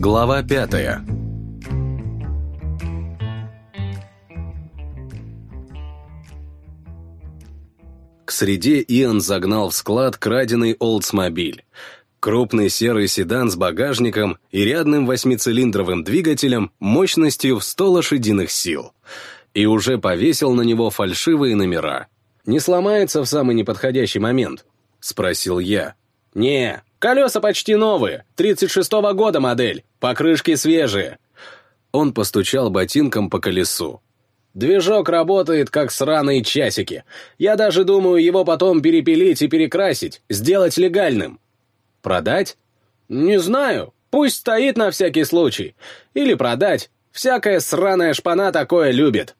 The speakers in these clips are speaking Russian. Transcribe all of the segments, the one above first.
Глава пятая К среде Иоанн загнал в склад краденый Олдсмобиль. Крупный серый седан с багажником и рядным восьмицилиндровым двигателем мощностью в 100 лошадиных сил. И уже повесил на него фальшивые номера. «Не сломается в самый неподходящий момент?» — спросил я. «Не, колеса почти новые, 36-го года модель, покрышки свежие». Он постучал ботинком по колесу. Движок работает, как сраные часики. Я даже думаю его потом перепилить и перекрасить, сделать легальным. Продать? Не знаю. Пусть стоит на всякий случай. Или продать. Всякая сраная шпана такое любит.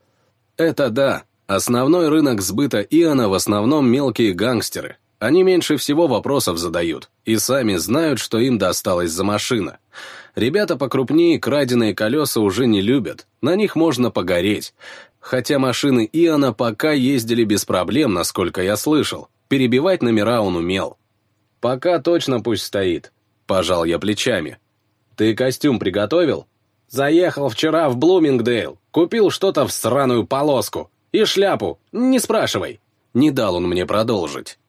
Это да. Основной рынок сбыта Иона в основном мелкие гангстеры. Они меньше всего вопросов задают и сами знают, что им досталась за машина. Ребята покрупнее краденые колеса уже не любят, на них можно погореть. Хотя машины Иона пока ездили без проблем, насколько я слышал. Перебивать номера он умел. «Пока точно пусть стоит», — пожал я плечами. «Ты костюм приготовил?» «Заехал вчера в Блумингдейл, купил что-то в сраную полоску. И шляпу, не спрашивай». Не дал он мне продолжить.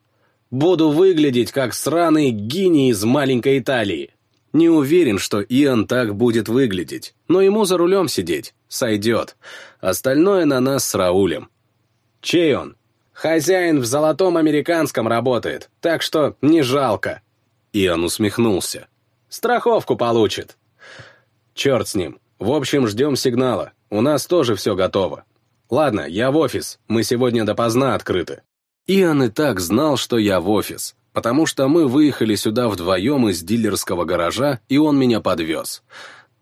«Буду выглядеть, как сраный гений из маленькой Италии. Не уверен, что Иоанн так будет выглядеть, но ему за рулем сидеть. Сойдет. Остальное на нас с Раулем. Чей он? Хозяин в золотом американском работает, так что не жалко. Иоанн усмехнулся. Страховку получит. Черт с ним. В общем, ждем сигнала. У нас тоже все готово. Ладно, я в офис. Мы сегодня допоздна открыты. Иоанн и так знал, что я в офис потому что мы выехали сюда вдвоем из дилерского гаража, и он меня подвез.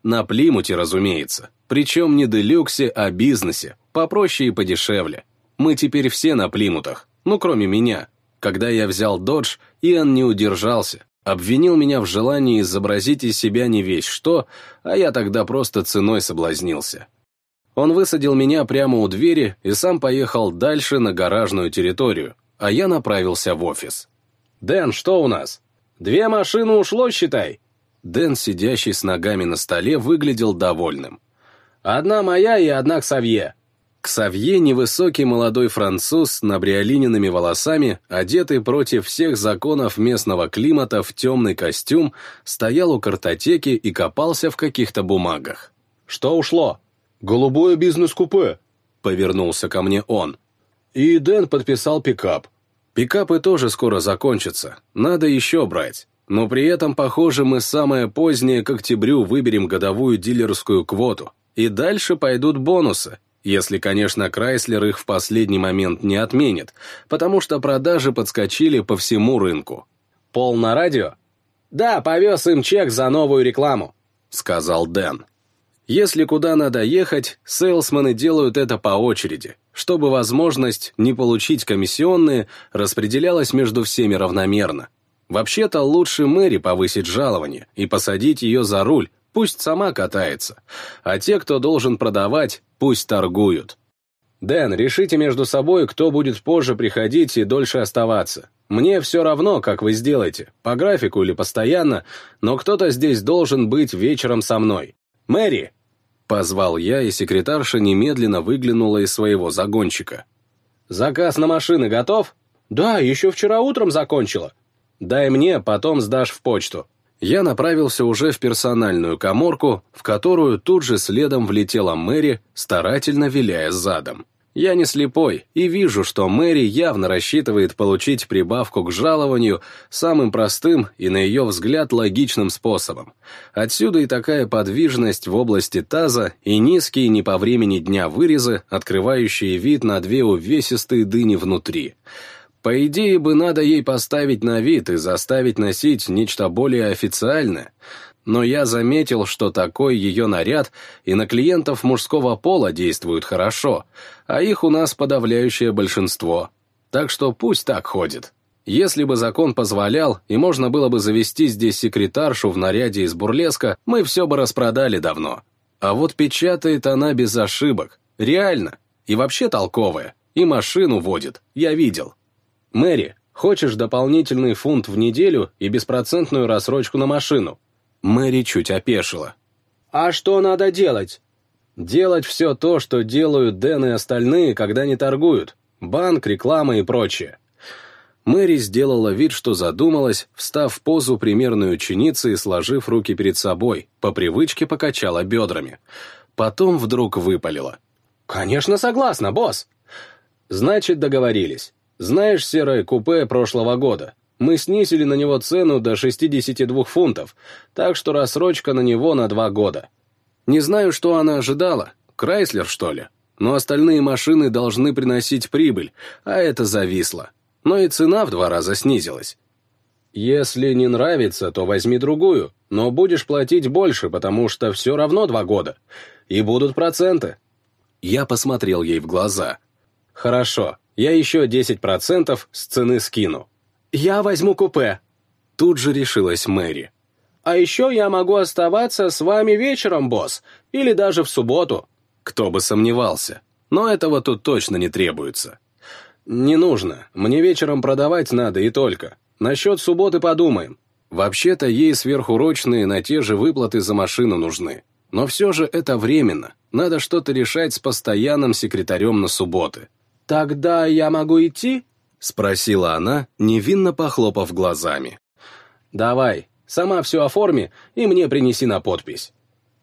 На Плимуте, разумеется. Причем не делюксе, а бизнесе, попроще и подешевле. Мы теперь все на Плимутах, ну кроме меня. Когда я взял Додж, Иоанн не удержался, обвинил меня в желании изобразить из себя не весь что, а я тогда просто ценой соблазнился. Он высадил меня прямо у двери и сам поехал дальше на гаражную территорию, а я направился в офис. «Дэн, что у нас? Две машины ушло, считай!» Дэн, сидящий с ногами на столе, выглядел довольным. «Одна моя и одна Ксавье». Ксавье, невысокий молодой француз с набриолиненными волосами, одетый против всех законов местного климата в темный костюм, стоял у картотеки и копался в каких-то бумагах. «Что ушло?» «Голубое бизнес-купе», — повернулся ко мне он. И Дэн подписал пикап. Пикапы тоже скоро закончатся, надо еще брать. Но при этом, похоже, мы самое позднее к октябрю выберем годовую дилерскую квоту. И дальше пойдут бонусы, если, конечно, Крайслер их в последний момент не отменит, потому что продажи подскочили по всему рынку. «Пол на радио?» «Да, повез им чек за новую рекламу», — сказал Дэн. Если куда надо ехать, сейлсмены делают это по очереди, чтобы возможность не получить комиссионные распределялась между всеми равномерно. Вообще-то лучше Мэри повысить жалование и посадить ее за руль, пусть сама катается, а те, кто должен продавать, пусть торгуют. «Дэн, решите между собой, кто будет позже приходить и дольше оставаться. Мне все равно, как вы сделаете, по графику или постоянно, но кто-то здесь должен быть вечером со мной. Мэри, Позвал я, и секретарша немедленно выглянула из своего загончика. «Заказ на машины готов?» «Да, еще вчера утром закончила». «Дай мне, потом сдашь в почту». Я направился уже в персональную коморку, в которую тут же следом влетела Мэри, старательно виляя задом. Я не слепой и вижу, что Мэри явно рассчитывает получить прибавку к жалованию самым простым и, на ее взгляд, логичным способом. Отсюда и такая подвижность в области таза и низкие не по времени дня вырезы, открывающие вид на две увесистые дыни внутри. По идее бы надо ей поставить на вид и заставить носить нечто более официальное — но я заметил, что такой ее наряд и на клиентов мужского пола действует хорошо, а их у нас подавляющее большинство. Так что пусть так ходит. Если бы закон позволял, и можно было бы завести здесь секретаршу в наряде из бурлеска, мы все бы распродали давно. А вот печатает она без ошибок. Реально. И вообще толковая. И машину водит. Я видел. Мэри, хочешь дополнительный фунт в неделю и беспроцентную рассрочку на машину? Мэри чуть опешила. «А что надо делать?» «Делать все то, что делают Дэн и остальные, когда не торгуют. Банк, реклама и прочее». Мэри сделала вид, что задумалась, встав в позу примерной ученицы и сложив руки перед собой, по привычке покачала бедрами. Потом вдруг выпалила. «Конечно согласна, босс!» «Значит, договорились. Знаешь серое купе прошлого года? Мы снизили на него цену до 62 фунтов, так что рассрочка на него на два года. Не знаю, что она ожидала. Крайслер, что ли? Но остальные машины должны приносить прибыль, а это зависло. Но и цена в два раза снизилась. Если не нравится, то возьми другую, но будешь платить больше, потому что все равно два года. И будут проценты. Я посмотрел ей в глаза. Хорошо, я еще 10% с цены скину. «Я возьму купе», — тут же решилась Мэри. «А еще я могу оставаться с вами вечером, босс, или даже в субботу». Кто бы сомневался. Но этого тут точно не требуется. «Не нужно. Мне вечером продавать надо и только. Насчет субботы подумаем. Вообще-то ей сверхурочные на те же выплаты за машину нужны. Но все же это временно. Надо что-то решать с постоянным секретарем на субботы». «Тогда я могу идти?» — спросила она, невинно похлопав глазами. «Давай, сама все оформи и мне принеси на подпись».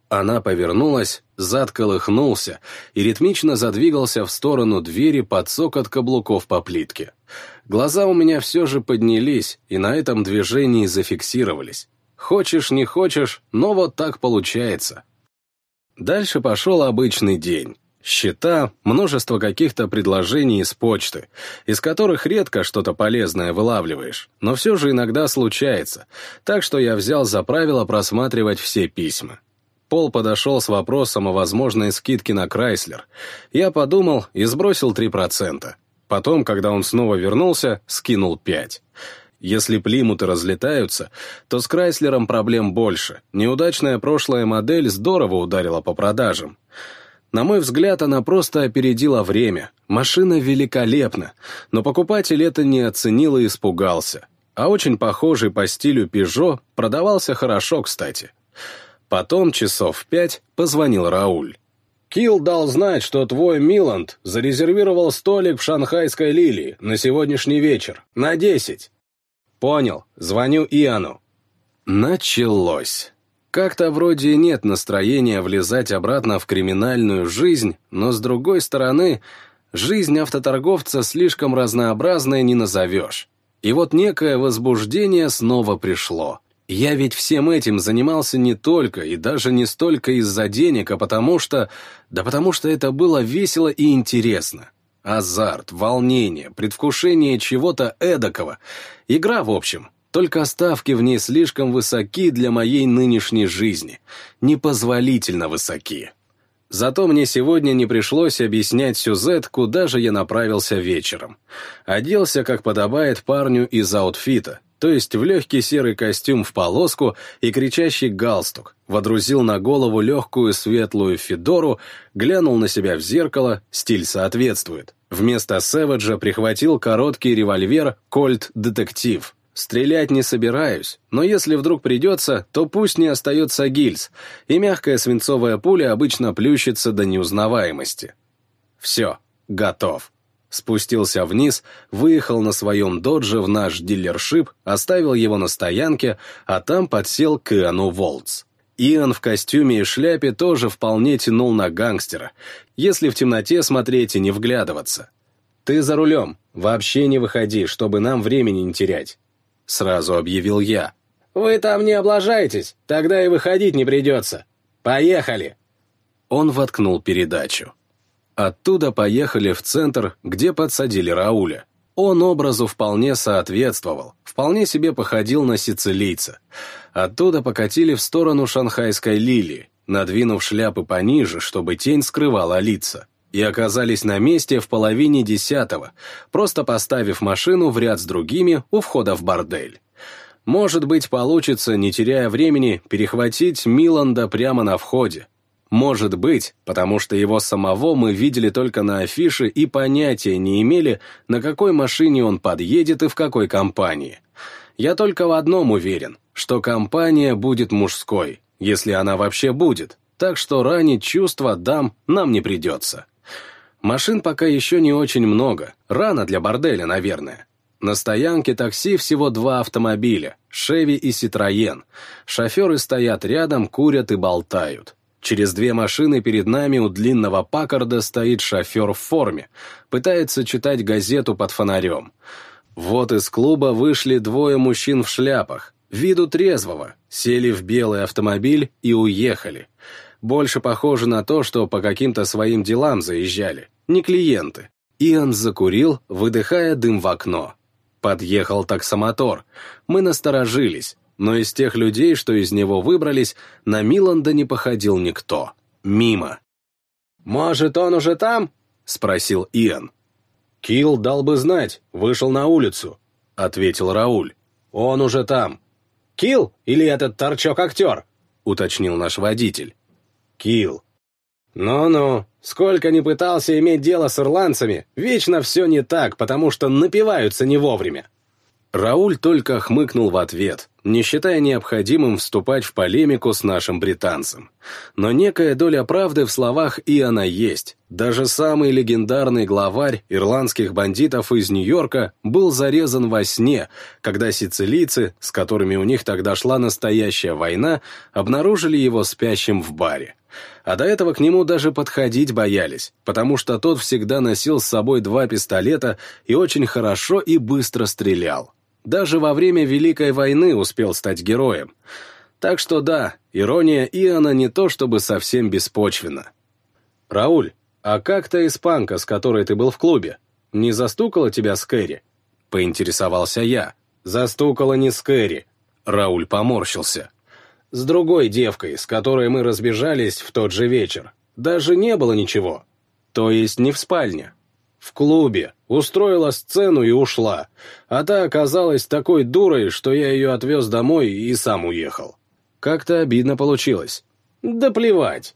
Она повернулась, зад колыхнулся и ритмично задвигался в сторону двери под сокот каблуков по плитке. Глаза у меня все же поднялись и на этом движении зафиксировались. Хочешь, не хочешь, но вот так получается. Дальше пошел обычный день. Счета, множество каких-то предложений из почты, из которых редко что-то полезное вылавливаешь, но все же иногда случается, так что я взял за правило просматривать все письма. Пол подошел с вопросом о возможной скидке на Крайслер. Я подумал и сбросил 3%. Потом, когда он снова вернулся, скинул 5%. Если плимуты разлетаются, то с Крайслером проблем больше. Неудачная прошлая модель здорово ударила по продажам. На мой взгляд, она просто опередила время. Машина великолепна, но покупатель это не оценил и испугался. А очень похожий по стилю Peugeot продавался хорошо, кстати. Потом, часов в пять, позвонил Рауль. «Килл дал знать, что твой Миланд зарезервировал столик в шанхайской лилии на сегодняшний вечер, на десять». «Понял, звоню Иану». Началось. Как-то вроде нет настроения влезать обратно в криминальную жизнь, но с другой стороны, жизнь автоторговца слишком разнообразная не назовешь. И вот некое возбуждение снова пришло. Я ведь всем этим занимался не только и даже не столько из-за денег, а потому что... Да потому что это было весело и интересно. Азарт, волнение, предвкушение чего-то эдакого. Игра, в общем, только ставки в ней слишком высоки для моей нынешней жизни. Непозволительно высоки. Зато мне сегодня не пришлось объяснять Сюзет, куда же я направился вечером. Оделся, как подобает парню из аутфита, то есть в легкий серый костюм в полоску и кричащий галстук, водрузил на голову легкую светлую федору, глянул на себя в зеркало, стиль соответствует. Вместо Сэвэджа прихватил короткий револьвер «Кольт Детектив», Стрелять не собираюсь, но если вдруг придется, то пусть не остается гильз, и мягкая свинцовая пуля обычно плющится до неузнаваемости. Все, готов. Спустился вниз, выехал на своем додже в наш дилершип, оставил его на стоянке, а там подсел к Иоанну Волтс. Иоанн в костюме и шляпе тоже вполне тянул на гангстера, если в темноте смотреть и не вглядываться. «Ты за рулем, вообще не выходи, чтобы нам времени не терять. — сразу объявил я. «Вы там не облажаетесь, тогда и выходить не придется. Поехали!» Он воткнул передачу. Оттуда поехали в центр, где подсадили Рауля. Он образу вполне соответствовал, вполне себе походил на сицилийца. Оттуда покатили в сторону шанхайской лилии, надвинув шляпы пониже, чтобы тень скрывала лица, и оказались на месте в половине десятого, просто поставив машину в ряд с другими у входа в бордель. Может быть, получится, не теряя времени, перехватить Миланда прямо на входе, может быть, потому что его самого мы видели только на афише и понятия не имели, на какой машине он подъедет и в какой компании. Я только в одном уверен, что компания будет мужской. если она вообще будет, так что ранить чувства дам нам не придется. Машин пока еще не очень много, рано для борделя, наверное. На стоянке такси всего два автомобиля — «Шеви» и «Ситроен». Шоферы стоят рядом, курят и болтают. Через две машины перед нами у длинного Паккарда стоит шофер в форме, пытается читать газету под фонарем. Вот из клуба вышли двое мужчин в шляпах, виду трезвого, сели в белый автомобиль и уехали. Больше похоже на то, что по каким-то своим делам заезжали, не клиенты. Иоанн закурил, выдыхая дым в окно. Подъехал таксомотор. Мы насторожились, но из тех людей, что из него выбрались, на Миланда не походил никто. Мимо. «Может, он уже там?» — спросил Иоанн. «Килл дал бы знать, вышел на улицу», — ответил Рауль. «Он уже там». «Килл или этот торчок-актер?» — уточнил наш водитель. «Килл». «Ну-ну, сколько не пытался иметь дело с ирландцами, вечно все не так, потому что напиваются не вовремя». Рауль только хмыкнул в ответ, не считая необходимым вступать в полемику с нашим британцем. Но некая доля правды в словах и она есть. Даже самый легендарный главарь ирландских бандитов из Нью-Йорка был зарезан во сне, когда сицилийцы, с которыми у них тогда шла настоящая война, обнаружили его спящим в баре. А до этого к нему даже подходить боялись, потому что тот всегда носил с собой два пистолета и очень хорошо и быстро стрелял. Даже во время Великой войны успел стать героем. Так что да, ирония Иоанна не то чтобы совсем беспочвена. «Рауль, а как та испанка, с которой ты был в клубе? Не застукала тебя Скэри?» — поинтересовался я. «Застукала не Скэри». Рауль поморщился. «С другой девкой, с которой мы разбежались в тот же вечер. Даже не было ничего. То есть не в спальне, в клубе, устроила сцену и ушла. А та оказалась такой дурой, что я ее отвез домой и сам уехал. Как-то обидно получилось. Да плевать.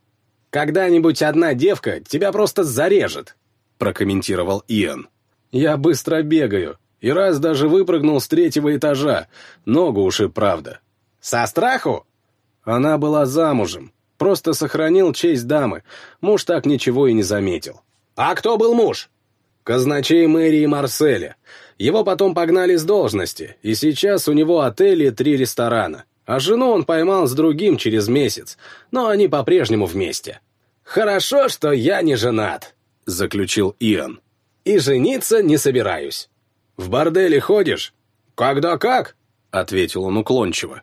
Когда-нибудь одна девка тебя просто зарежет, прокомментировал Иэн. Я быстро бегаю, и раз даже выпрыгнул с третьего этажа. Ногу уши, правда. Со страху? Она была замужем. Просто сохранил честь дамы. Муж так ничего и не заметил. А кто был муж? казначей мэрии Марселя. Его потом погнали с должности, и сейчас у него отель и три ресторана. А жену он поймал с другим через месяц, но они по-прежнему вместе. «Хорошо, что я не женат», — заключил Иоанн. «И жениться не собираюсь». «В борделе ходишь?» «Когда как?» — ответил он уклончиво.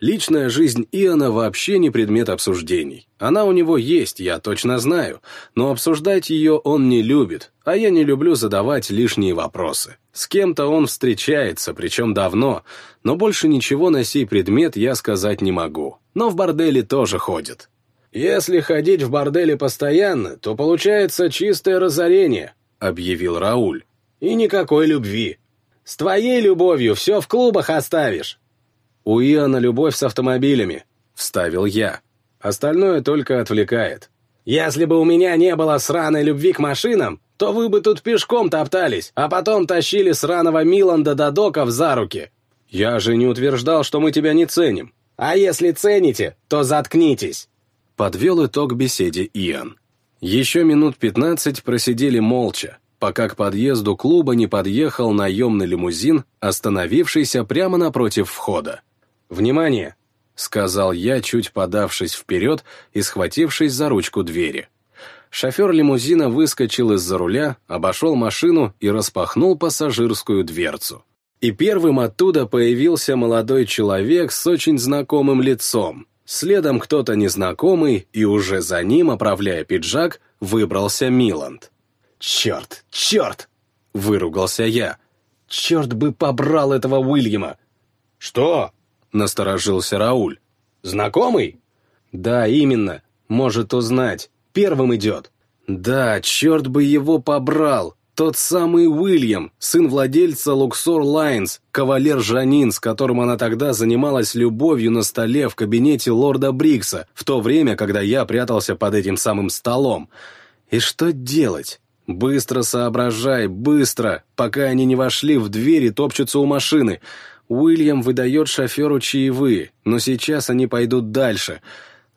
Личная жизнь Иона вообще не предмет обсуждений. Она у него есть, я точно знаю, но обсуждать ее он не любит, а я не люблю задавать лишние вопросы. С кем-то он встречается, причем давно, но больше ничего на сей предмет я сказать не могу. Но в борделе тоже ходит. «Если ходить в борделе постоянно, то получается чистое разорение», — объявил Рауль. «И никакой любви. С твоей любовью все в клубах оставишь. «У Иоанна любовь с автомобилями», — вставил я. «Остальное только отвлекает». «Если бы у меня не было сраной любви к машинам, то вы бы тут пешком топтались, а потом тащили сраного Миланда до доков за руки». «Я же не утверждал, что мы тебя не ценим». «А если цените, то заткнитесь». Подвел итог беседе Иоанн. Еще минут пятнадцать просидели молча, пока к подъезду клуба не подъехал наемный лимузин, остановившийся прямо напротив входа. «Внимание!» — сказал я, чуть подавшись вперед и схватившись за ручку двери. Шофер лимузина выскочил из-за руля, обошел машину и распахнул пассажирскую дверцу. И первым оттуда появился молодой человек с очень знакомым лицом. Следом кто-то незнакомый, и уже за ним, оправляя пиджак, выбрался Миланд. «Черт! Черт!» — выругался я. «Черт бы побрал этого Уильяма!» «Что?» — насторожился Рауль. «Знакомый?» «Да, именно. Может узнать. Первым идет». «Да, черт бы его побрал. Тот самый Уильям, сын владельца Луксор Лайнс, кавалер Жанин, с которым она тогда занималась любовью на столе в кабинете лорда Брикса, в то время, когда я прятался под этим самым столом. И что делать? Быстро соображай, быстро, пока они не вошли в дверь и топчутся у машины. Уильям выдает шоферу чаевые, но сейчас они пойдут дальше.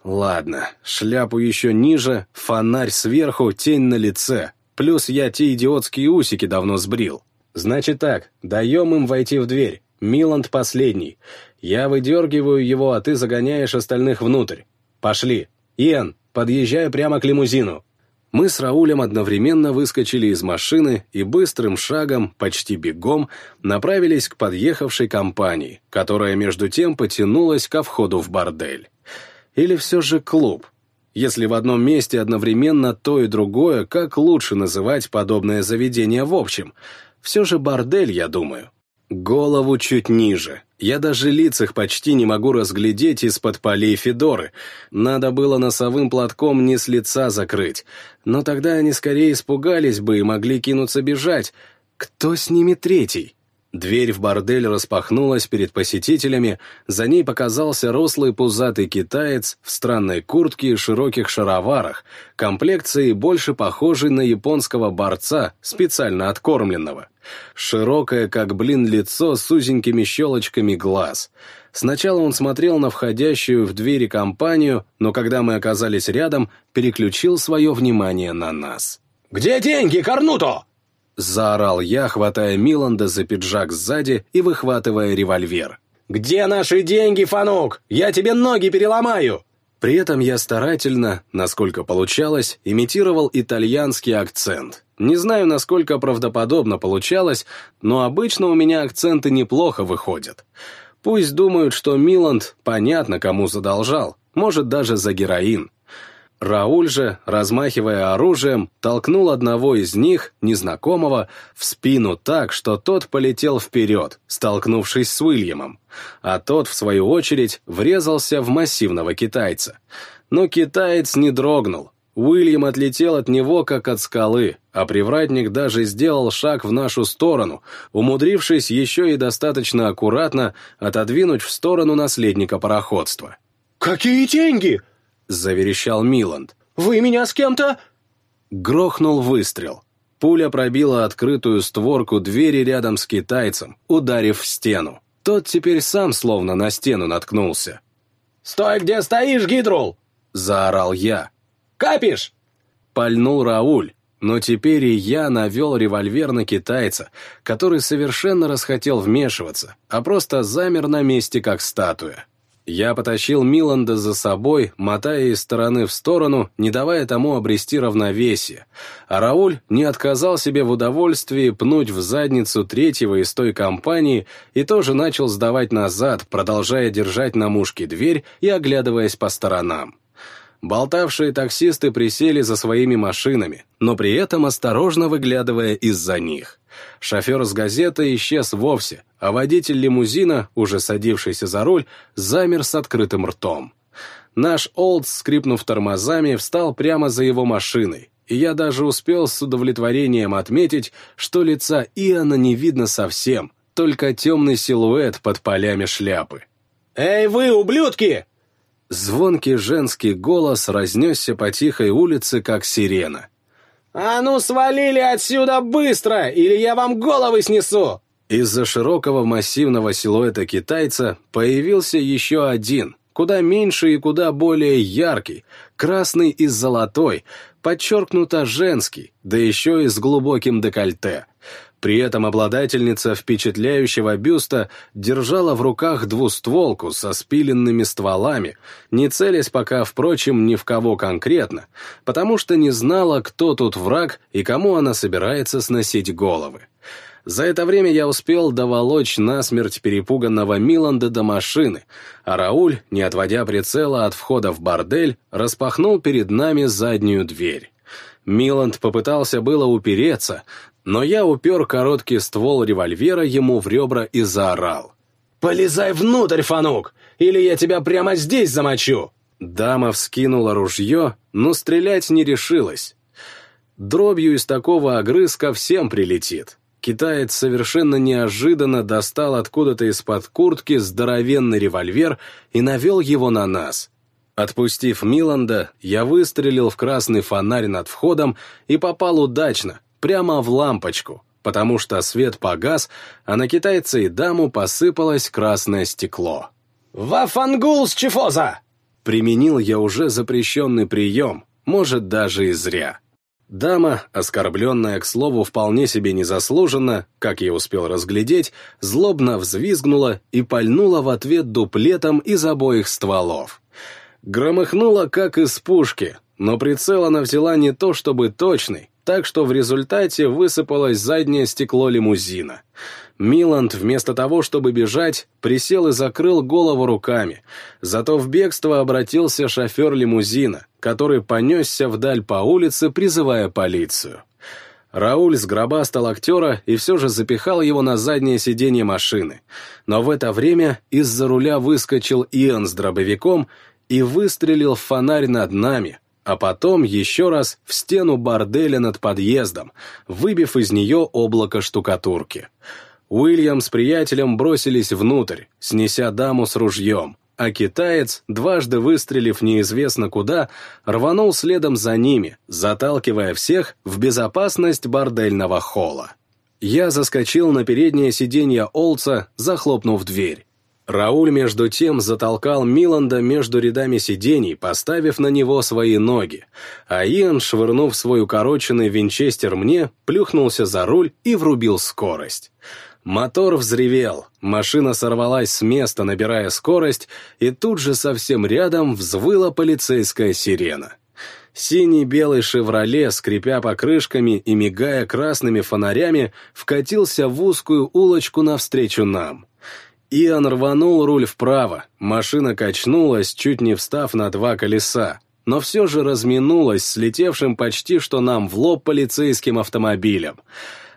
Ладно, шляпу еще ниже, фонарь сверху, тень на лице. Плюс я те идиотские усики давно сбрил. Значит так, даем им войти в дверь. Миланд последний. Я выдергиваю его, а ты загоняешь остальных внутрь. Пошли. Иэн, подъезжай прямо к лимузину. Мы с Раулем одновременно выскочили из машины и быстрым шагом, почти бегом, направились к подъехавшей компании, которая между тем потянулась ко входу в бордель. Или все же клуб? Если в одном месте одновременно то и другое, как лучше называть подобное заведение в общем? Все же бордель, я думаю. Голову чуть ниже. Я даже лиц их почти не могу разглядеть из-под полей Федоры. Надо было носовым платком не с лица закрыть. Но тогда они скорее испугались бы и могли кинуться бежать. Кто с ними третий? Дверь в бордель распахнулась перед посетителями, за ней показался рослый пузатый китаец в странной куртке и широких шароварах, комплекции больше похожей на японского борца, специально откормленного. Широкое, как блин, лицо с узенькими щелочками глаз. Сначала он смотрел на входящую в двери компанию, но когда мы оказались рядом, переключил свое внимание на нас. «Где деньги, Корнуто?» Заорал я, хватая Миланда за пиджак сзади и выхватывая револьвер. «Где наши деньги, Фанук? Я тебе ноги переломаю!» При этом я старательно, насколько получалось, имитировал итальянский акцент. Не знаю, насколько правдоподобно получалось, но обычно у меня акценты неплохо выходят. Пусть думают, что Миланд понятно кому задолжал, может даже за героин. Рауль же, размахивая оружием, толкнул одного из них, незнакомого, в спину так, что тот полетел вперед, столкнувшись с Уильямом, а тот, в свою очередь, врезался в массивного китайца. Но китаец не дрогнул. Уильям отлетел от него, как от скалы, а привратник даже сделал шаг в нашу сторону, умудрившись еще и достаточно аккуратно отодвинуть в сторону наследника пароходства. «Какие деньги?» Заверещал Миланд. «Вы меня с кем-то...» Грохнул выстрел. Пуля пробила открытую створку двери рядом с китайцем, ударив в стену. Тот теперь сам словно на стену наткнулся. «Стой, где стоишь, Гидрул!» — заорал я. «Капишь!» Пальнул Рауль, но теперь и я навел револьвер на китайца, который совершенно расхотел вмешиваться, а просто замер на месте, как статуя. Я потащил Миланда за собой, мотая из стороны в сторону, не давая тому обрести равновесие, а Рауль не отказал себе в удовольствии пнуть в задницу третьего из той компании и тоже начал сдавать назад, продолжая держать на мушке дверь и оглядываясь по сторонам. Болтавшие таксисты присели за своими машинами, но при этом осторожно выглядывая из-за них. Шофер с газеты исчез вовсе, а водитель лимузина, уже садившийся за руль, замер с открытым ртом. Наш Олд, скрипнув тормозами, встал прямо за его машиной, и я даже успел с удовлетворением отметить, что лица Иоанна не видно совсем, только темный силуэт под полями шляпы. «Эй вы, ублюдки!» Звонкий женский голос разнесся по тихой улице, как сирена. «А ну свалили отсюда быстро, или я вам головы снесу!» Из-за широкого массивного силуэта китайца появился еще один, куда меньше и куда более яркий, красный и золотой, подчеркнуто женский, да еще и с глубоким декольте. При этом обладательница впечатляющего бюста держала в руках двустволку со спиленными стволами, не целясь пока, впрочем, ни в кого конкретно, потому что не знала, кто тут враг и кому она собирается сносить головы. За это время я успел доволочь насмерть перепуганного Миланда до машины, а Рауль, не отводя прицела от входа в бордель, распахнул перед нами заднюю дверь. Миланд попытался было упереться, но я упер короткий ствол револьвера ему в ребра и заорал. «Полезай внутрь, Фанук, или я тебя прямо здесь замочу!» Дама вскинула ружье, но стрелять не решилась. Дробью из такого огрызка всем прилетит. Китаец совершенно неожиданно достал откуда-то из-под куртки здоровенный револьвер и навел его на нас. Отпустив Миланда, я выстрелил в красный фонарь над входом и попал удачно, прямо в лампочку. потому что свет погас, а на китайца и даму посыпалось красное стекло. «Вафангул с чифоза!» Применил я уже запрещенный прием, может, даже и зря. Дама, оскорбленная, к слову, вполне себе незаслуженно, как я успел разглядеть, злобно взвизгнула и пальнула в ответ дуплетом из обоих стволов. Громыхнула, как из пушки, но прицел она взяла не то чтобы точный, так что в результате высыпалось заднее стекло лимузина. Миланд, вместо того, чтобы бежать, присел и закрыл голову руками. Зато в бегство обратился шофер лимузина, который понесся вдаль по улице, призывая полицию. Рауль сгробастал актера и все же запихал его на заднее сиденье машины. Но в это время из-за руля выскочил Иоанн с дробовиком и выстрелил в фонарь над нами, а потом еще раз в стену борделя над подъездом, выбив из нее облако штукатурки. Уильям с приятелем бросились внутрь, снеся даму с ружьем, а китаец, дважды выстрелив неизвестно куда, рванул следом за ними, заталкивая всех в безопасность бордельного холла. Я заскочил на переднее сиденье Олца, захлопнув дверь. Рауль, между тем, затолкал Миланда между рядами сидений, поставив на него свои ноги, а Иэн, швырнув свой укороченный винчестер мне, плюхнулся за руль и врубил скорость. Мотор взревел, машина сорвалась с места, набирая скорость, и тут же совсем рядом взвыла полицейская сирена. Синий-белый «Шевроле», скрипя покрышками и мигая красными фонарями, вкатился в узкую улочку навстречу нам — Иоанн рванул руль вправо, машина качнулась, чуть не встав на два колеса, но все же разминулась слетевшим почти что нам в лоб полицейским автомобилем.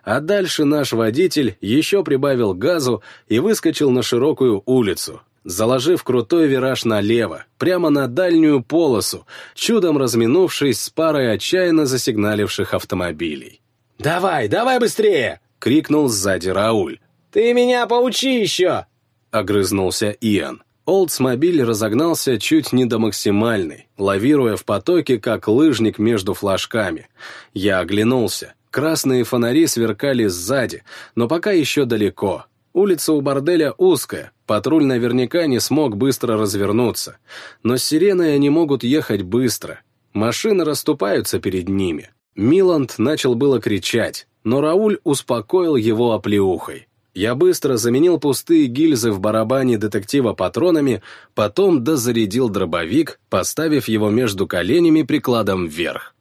А дальше наш водитель еще прибавил газу и выскочил на широкую улицу, заложив крутой вираж налево, прямо на дальнюю полосу, чудом разминувшись с парой отчаянно засигналивших автомобилей. «Давай, давай быстрее!» — крикнул сзади Рауль. «Ты меня поучи еще!» огрызнулся Иэн. Олдсмобиль разогнался чуть не до максимальной, лавируя в потоке, как лыжник между флажками. Я оглянулся. Красные фонари сверкали сзади, но пока еще далеко. Улица у борделя узкая, патруль наверняка не смог быстро развернуться. Но с сиреной они могут ехать быстро. Машины расступаются перед ними. Миланд начал было кричать, но Рауль успокоил его оплеухой. Я быстро заменил пустые гильзы в барабане детектива патронами, потом дозарядил дробовик, поставив его между коленями прикладом вверх.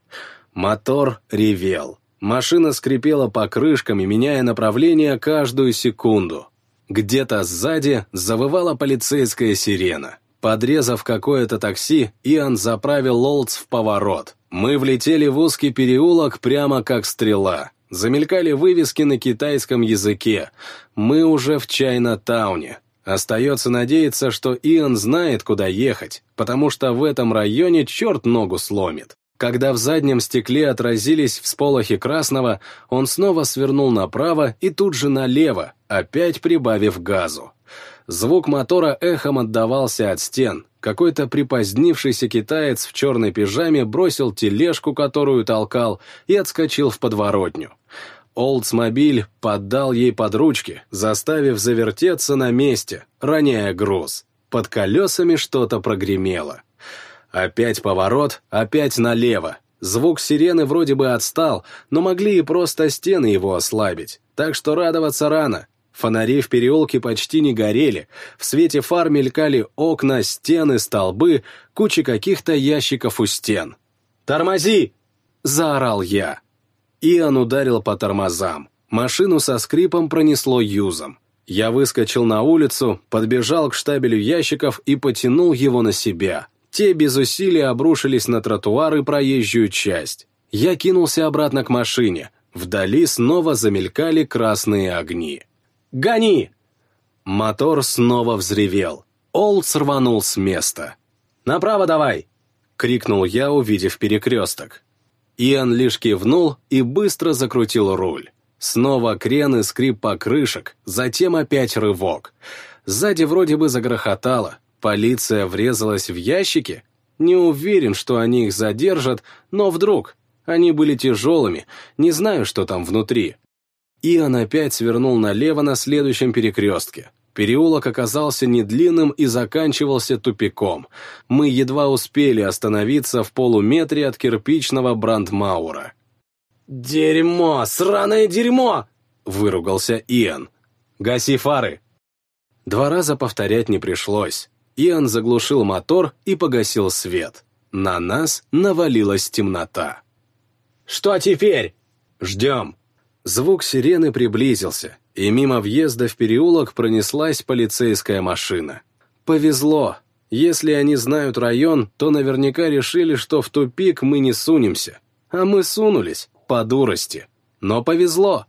Мотор ревел. Машина скрипела покрышками, меняя направление каждую секунду. Где-то сзади завывала полицейская сирена. Подрезав какое-то такси, Иоанн заправил Лолдс в поворот. Мы влетели в узкий переулок прямо как стрела. Замелькали вывески на китайском языке. Мы уже в Чайна-тауне. Остается надеяться, что Иэн знает, куда ехать, потому что в этом районе черт ногу сломит. Когда в заднем стекле отразились всполохи красного, он снова свернул направо и тут же налево, опять прибавив газу. Звук мотора эхом отдавался от стен. Какой-то припозднившийся китаец в черной пижаме бросил тележку, которую толкал, и отскочил в подворотню. Олдсмобиль поддал ей под ручки, заставив завертеться на месте, роняя груз. Под колесами что-то прогремело. Опять поворот, опять налево. Звук сирены вроде бы отстал, но могли и просто стены его ослабить. Так что радоваться рано. Фонари в переулке почти не горели, в свете фар мелькали окна, стены, столбы, куча каких-то ящиков у стен. «Тормози!» — заорал я. Иоанн ударил по тормозам. Машину со скрипом пронесло юзом. Я выскочил на улицу, подбежал к штабелю ящиков и потянул его на себя. Те без усилий обрушились на тротуар и проезжую часть. Я кинулся обратно к машине. Вдали снова замелькали красные огни. «Гони!» Мотор снова взревел. Олд рванул с места. «Направо давай!» — крикнул я, увидев перекресток. Иоанн лишь кивнул и быстро закрутил руль. Снова крен и скрип покрышек, затем опять рывок. Сзади вроде бы загрохотало. Полиция врезалась в ящики? Не уверен, что они их задержат, но вдруг. Они были тяжелыми, не знаю, что там внутри. Иоанн опять свернул налево на следующем перекрестке. Переулок оказался недлинным и заканчивался тупиком. Мы едва успели остановиться в полуметре от кирпичного брандмаура. «Дерьмо! Сраное дерьмо!» — выругался Иоанн. «Гаси фары!» Два раза повторять не пришлось. Иоанн заглушил мотор и погасил свет. На нас навалилась темнота. «Что теперь?» «Ждем». Звук сирены приблизился, и мимо въезда в переулок пронеслась полицейская машина. Повезло. Если они знают район, то наверняка решили, что в тупик мы не сунемся. А мы сунулись, по дурости. Но повезло.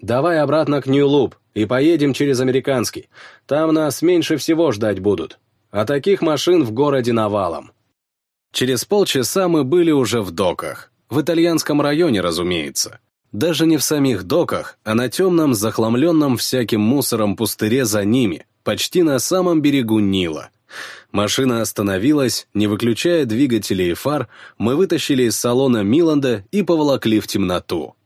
Давай обратно к Нью-Луп и поедем через Американский. Там нас меньше всего ждать будут. А таких машин в городе навалом. Через полчаса мы были уже в доках. В итальянском районе, разумеется. Даже не в самих доках, а на темном, захламленном всяким мусором пустыре за ними, почти на самом берегу Нила. Машина остановилась, не выключая двигателей и фар, мы вытащили из салона Миланда и поволокли в темноту.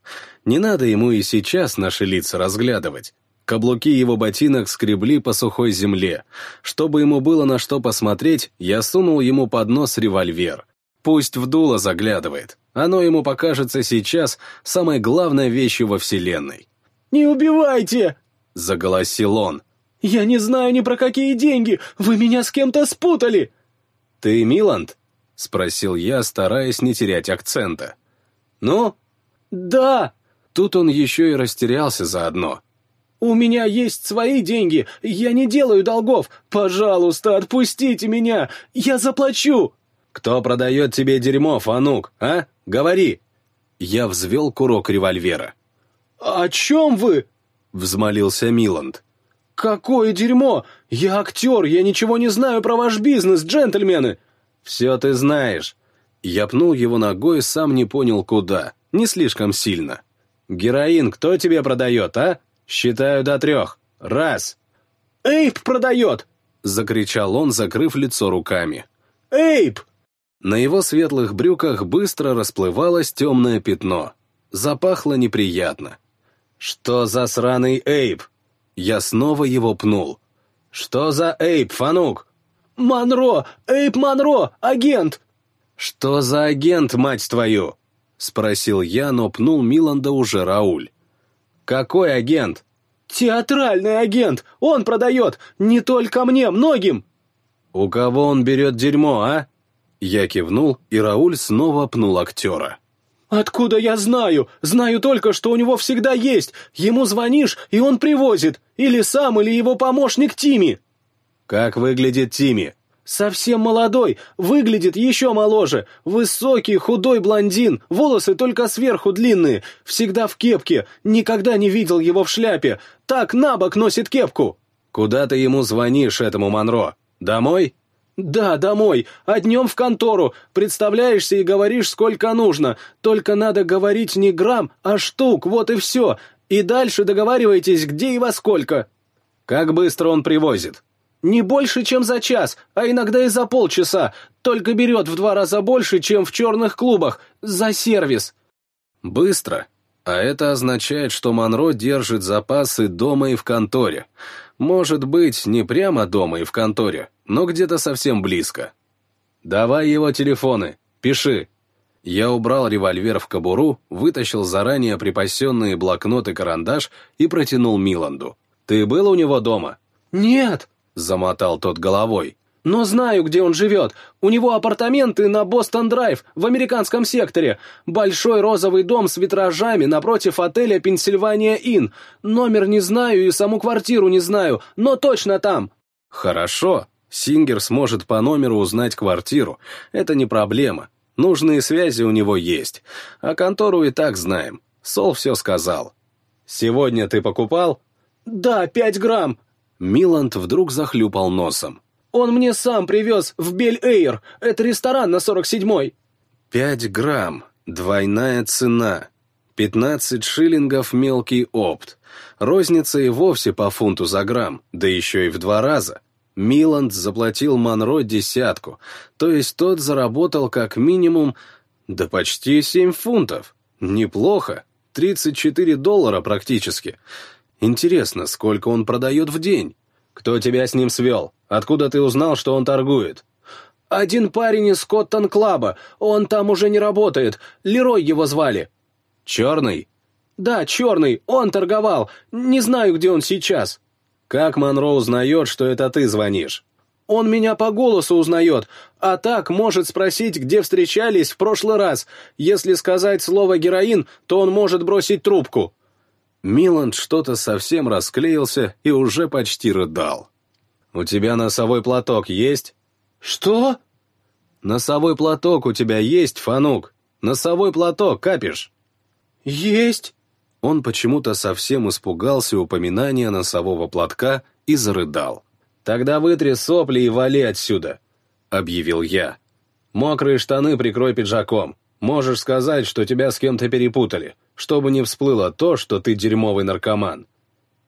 Не надо ему и сейчас наши лица разглядывать. Каблуки его ботинок скребли по сухой земле. Чтобы ему было на что посмотреть, я сунул ему под нос револьвер. Пусть в дуло заглядывает. Оно ему покажется сейчас самой главной вещью во Вселенной. «Не убивайте!» — заголосил он. «Я не знаю ни про какие деньги! Вы меня с кем-то спутали!» «Ты Миланд?» — спросил я, стараясь не терять акцента. «Ну?» «Да!» Тут он еще и растерялся заодно. «У меня есть свои деньги, я не делаю долгов. Пожалуйста, отпустите меня, я заплачу!» «Кто продает тебе дерьмо, Фанук, а? Говори!» Я взвел курок револьвера. «О чем вы?» — взмолился Миланд. «Какое дерьмо! Я актер, я ничего не знаю про ваш бизнес, джентльмены!» «Все ты знаешь!» Я пнул его ногой, сам не понял куда, не слишком сильно. «Героин кто тебе продает, а? Считаю до трех. Раз!» «Эйп продает!» — закричал он, закрыв лицо руками. «Эйп!» На его светлых брюках быстро расплывалось темное пятно. Запахло неприятно. «Что за сраный Эйп?» Я снова его пнул. «Что за Эйп, Фанук?» «Монро! Эйп Монро! Агент!» «Что за агент, мать твою?» Спросил я, но пнул Миланда уже Рауль. «Какой агент?» «Театральный агент! Он продает! Не только мне, многим!» «У кого он берет дерьмо, а?» Я кивнул, и Рауль снова пнул актера. «Откуда я знаю? Знаю только, что у него всегда есть. Ему звонишь, и он привозит. Или сам, или его помощник Тими». «Как выглядит Тими?» «Совсем молодой, выглядит еще моложе. Высокий, худой блондин, волосы только сверху длинные, всегда в кепке, никогда не видел его в шляпе. Так на бок носит кепку». «Куда ты ему звонишь, этому Монро? Домой?» «Да, домой, а днем в контору. Представляешься и говоришь, сколько нужно. Только надо говорить не грамм, а штук, вот и все. И дальше договаривайтесь, где и во сколько». «Как быстро он привозит?» «Не больше, чем за час, а иногда и за полчаса. Только берет в два раза больше, чем в черных клубах. За сервис». «Быстро. А это означает, что Монро держит запасы дома и в конторе. Может быть, не прямо дома и в конторе, но где-то совсем близко. «Давай его телефоны, пиши». Я убрал револьвер в кобуру, вытащил заранее припасенные блокнот и карандаш и протянул Миланду. «Ты был у него дома?» «Нет», — замотал тот головой. «Но знаю, где он живет. У него апартаменты на Бостон-Драйв, в американском секторе. Большой розовый дом с витражами напротив отеля «Пенсильвания Inn». Номер не знаю и саму квартиру не знаю, но точно там». «Хорошо. Сингер сможет по номеру узнать квартиру. Это не проблема. Нужные связи у него есть. А контору и так знаем. Сол все сказал. Сегодня ты покупал? Да, пять грамм. Миланд вдруг захлюпал носом. Он мне сам привез в Бель-Эйр. Это ресторан на 47-й. Пять грамм. Двойная цена. Пятнадцать шиллингов мелкий опт. Розница и вовсе по фунту за грамм, да еще и в два раза. Миланд заплатил Монро десятку, то есть тот заработал как минимум, да почти семь фунтов. Неплохо. 34 доллара практически. Интересно, сколько он продает в день? Кто тебя с ним свел? Откуда ты узнал, что он торгует? Один парень из Коттон-клаба, он там уже не работает, Лерой его звали. Черный? Да, черный, он торговал, не знаю, где он сейчас. Как Монро узнает, что это ты звонишь? Он меня по голосу узнает, а так может спросить, где встречались в прошлый раз. Если сказать слово «героин», то он может бросить трубку». Миланд что-то совсем расклеился и уже почти рыдал. «У тебя носовой платок есть?» «Что?» «Носовой платок у тебя есть, Фанук? Носовой платок, капишь?» «Есть!» Он почему-то совсем испугался упоминания носового платка и зарыдал. «Тогда вытри сопли и вали отсюда», — объявил я. «Мокрые штаны прикрой пиджаком. Можешь сказать, что тебя с кем-то перепутали, чтобы не всплыло то, что ты дерьмовый наркоман.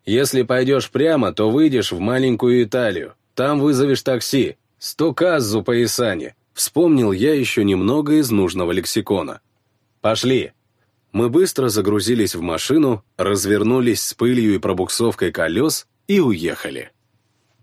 Если пойдешь прямо, то выйдешь в маленькую Италию. Там вызовешь такси. Стуказзу по Исане». Вспомнил я еще немного из нужного лексикона. «Пошли!» Мы быстро загрузились в машину, развернулись с пылью и пробуксовкой колес и уехали.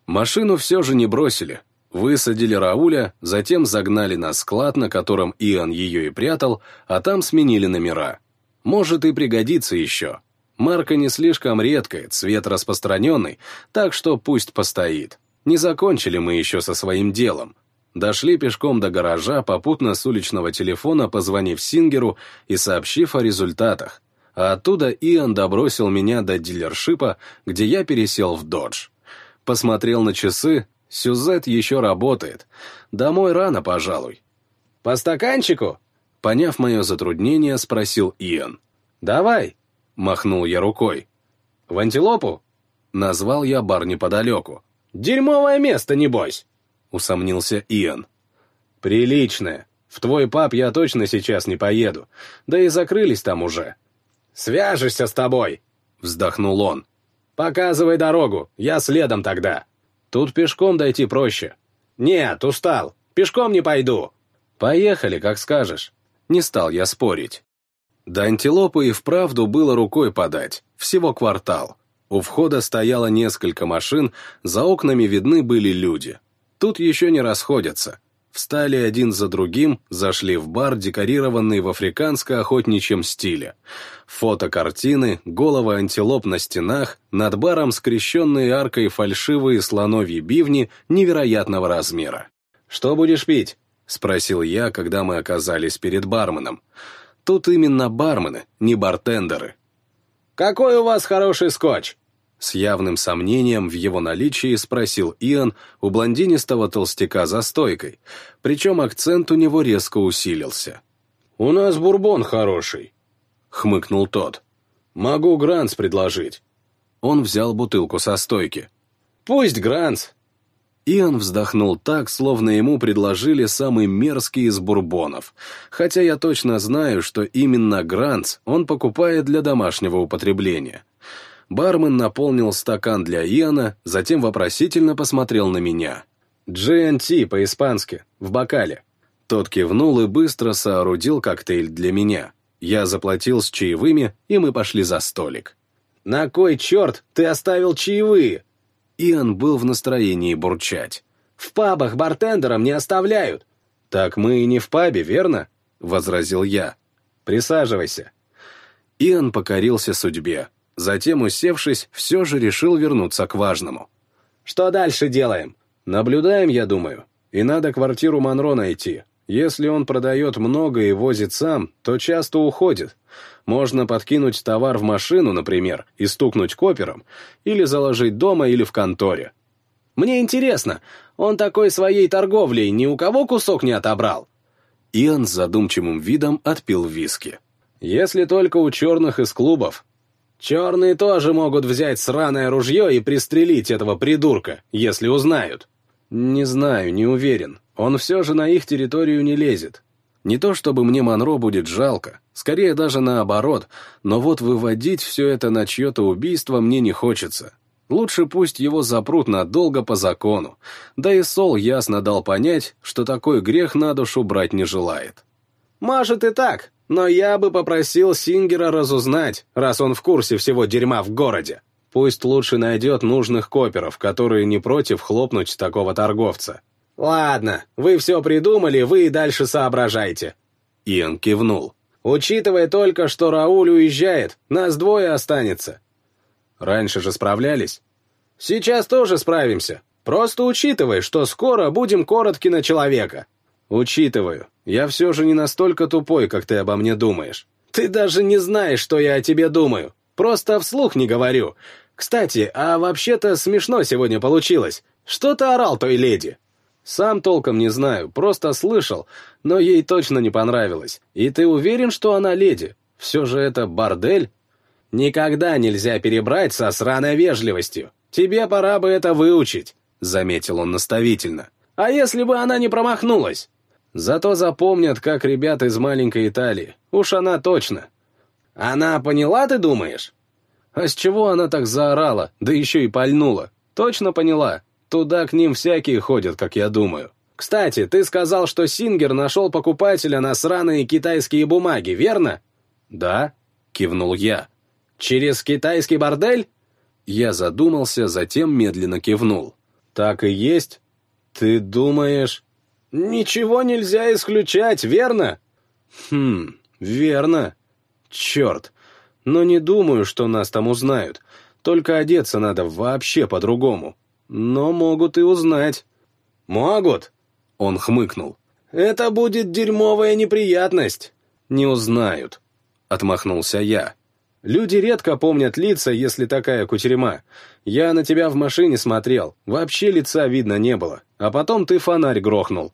Машину все же не бросили. Высадили Рауля, затем загнали на склад, на котором Иоанн ее и прятал, а там сменили номера. Может и пригодится еще. Марка не слишком редкая, цвет распространенный, так что пусть постоит. Не закончили мы еще со своим делом. Дошли пешком до гаража, попутно с уличного телефона позвонив Сингеру и сообщив о результатах. А оттуда Иоанн добросил меня до дилершипа, где я пересел в додж. Посмотрел на часы, Сюзет еще работает. Домой рано, пожалуй. «По стаканчику?» Поняв мое затруднение, спросил Иэн. «Давай!» — махнул я рукой. «В антилопу?» Назвал я бар неподалеку. «Дерьмовое место, небось!» — усомнился Иэн. «Приличное. В твой паб я точно сейчас не поеду. Да и закрылись там уже». «Свяжешься с тобой!» — вздохнул он. «Показывай дорогу, я следом тогда. Тут пешком дойти проще». «Нет, устал, пешком не пойду». «Поехали, как скажешь». Не стал я спорить. До антилопы и вправду было рукой подать, всего квартал. У входа стояло несколько машин, за окнами видны были люди. Тут еще не расходятся встали один за другим, зашли в бар, декорированный в африканско-охотничьем стиле. Фотокартины, головы антилоп на стенах, над баром скрещенные аркой фальшивые слоновьи бивни невероятного размера. «Что будешь пить?» — спросил я, когда мы оказались перед барменом. Тут именно бармены, не бартендеры. «Какой у вас хороший скотч?» С явным сомнением в его наличии спросил Иоанн у блондинистого толстяка за стойкой, причем акцент у него резко усилился. «У нас бурбон хороший», — хмыкнул тот. «Могу Гранц предложить». Он взял бутылку со стойки. «Пусть Гранц». Иоанн вздохнул так, словно ему предложили самый мерзкий из бурбонов, хотя я точно знаю, что именно Гранц он покупает для домашнего употребления. Бармен наполнил стакан для Иоанна, затем вопросительно посмотрел на меня. «GNT по-испански, в бокале». Тот кивнул и быстро соорудил коктейль для меня. Я заплатил с чаевыми, и мы пошли за столик. «На кой черт ты оставил чаевые?» Иоанн был в настроении бурчать. «В пабах бартендерам не оставляют». «Так мы и не в пабе, верно?» — возразил я. «Присаживайся». Иоанн покорился судьбе. Затем, усевшись, все же решил вернуться к важному. «Что дальше делаем?» «Наблюдаем, я думаю. И надо квартиру Монро найти. Если он продает много и возит сам, то часто уходит. Можно подкинуть товар в машину, например, и стукнуть копером, или заложить дома или в конторе. Мне интересно, он такой своей торговлей ни у кого кусок не отобрал?» Иоанн с задумчивым видом отпил виски. «Если только у черных из клубов. Черные тоже могут взять сраное ружье и пристрелить этого придурка, если узнают. Не знаю, не уверен. Он все же на их территорию не лезет. Не то чтобы мне Монро будет жалко, скорее даже наоборот, но вот выводить все это на чье-то убийство мне не хочется. Лучше пусть его запрут надолго по закону. Да и Сол ясно дал понять, что такой грех на душу брать не желает. Может и так, но я бы попросил Сингера разузнать, раз он в курсе всего дерьма в городе. Пусть лучше найдет нужных коперов, которые не против хлопнуть такого торговца. Ладно, вы все придумали, вы и дальше соображайте. Иэн кивнул. Учитывая только, что Рауль уезжает, нас двое останется. Раньше же справлялись. Сейчас тоже справимся. Просто учитывай, что скоро будем коротки на человека. Учитываю. Я все же не настолько тупой, как ты обо мне думаешь. Ты даже не знаешь, что я о тебе думаю. Просто вслух не говорю. Кстати, а вообще-то смешно сегодня получилось. Что ты орал той леди? Сам толком не знаю, просто слышал, но ей точно не понравилось. И ты уверен, что она леди? Все же это бордель? Никогда нельзя перебрать со сраной вежливостью. Тебе пора бы это выучить, заметил он наставительно. А если бы она не промахнулась? Зато запомнят, как ребята из маленькой Италии. Уж она точно. Она поняла, ты думаешь? А с чего она так заорала, да еще и пальнула? Точно поняла. Туда к ним всякие ходят, как я думаю. Кстати, ты сказал, что Сингер нашел покупателя на сраные китайские бумаги, верно? Да, кивнул я. Через китайский бордель? Я задумался, затем медленно кивнул. Так и есть? Ты думаешь... Ничего нельзя исключать, верно? Хм, верно. Черт. Но не думаю, что нас там узнают. Только одеться надо вообще по-другому. Но могут и узнать. Могут? Он хмыкнул. Это будет дерьмовая неприятность. Не узнают. Отмахнулся я. Люди редко помнят лица, если такая кутерьма. Я на тебя в машине смотрел, вообще лица видно не было. А потом ты фонарь грохнул.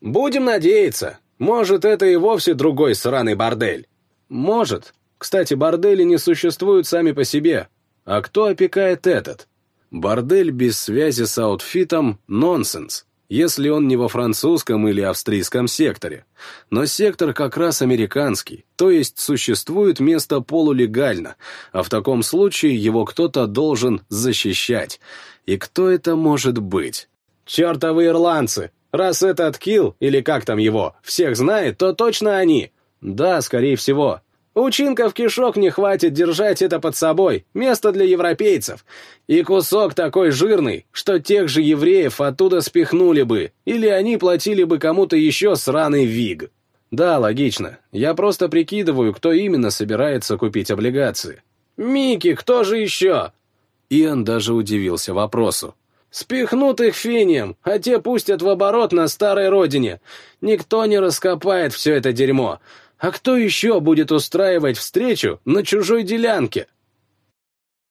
Будем надеяться. Может, это и вовсе другой сраный бордель. Может. Кстати, бордели не существуют сами по себе. А кто опекает этот? Бордель без связи с аутфитом — нонсенс, если он не во французском или австрийском секторе. Но сектор как раз американский, то есть существует место полулегально, а в таком случае его кто-то должен защищать. И кто это может быть? Чертовы ирландцы! Раз этот Килл, или как там его, всех знает, то точно они. Да, скорее всего. Учинков кишок не хватит держать это под собой, место для европейцев. И кусок такой жирный, что тех же евреев оттуда спихнули бы, или они платили бы кому-то еще сраный виг. Да, логично. Я просто прикидываю, кто именно собирается купить облигации. Микки, кто же еще? Иэн даже удивился вопросу. Спихнут их финием, а те пустят в оборот на старой родине. Никто не раскопает все это дерьмо. А кто еще будет устраивать встречу на чужой делянке?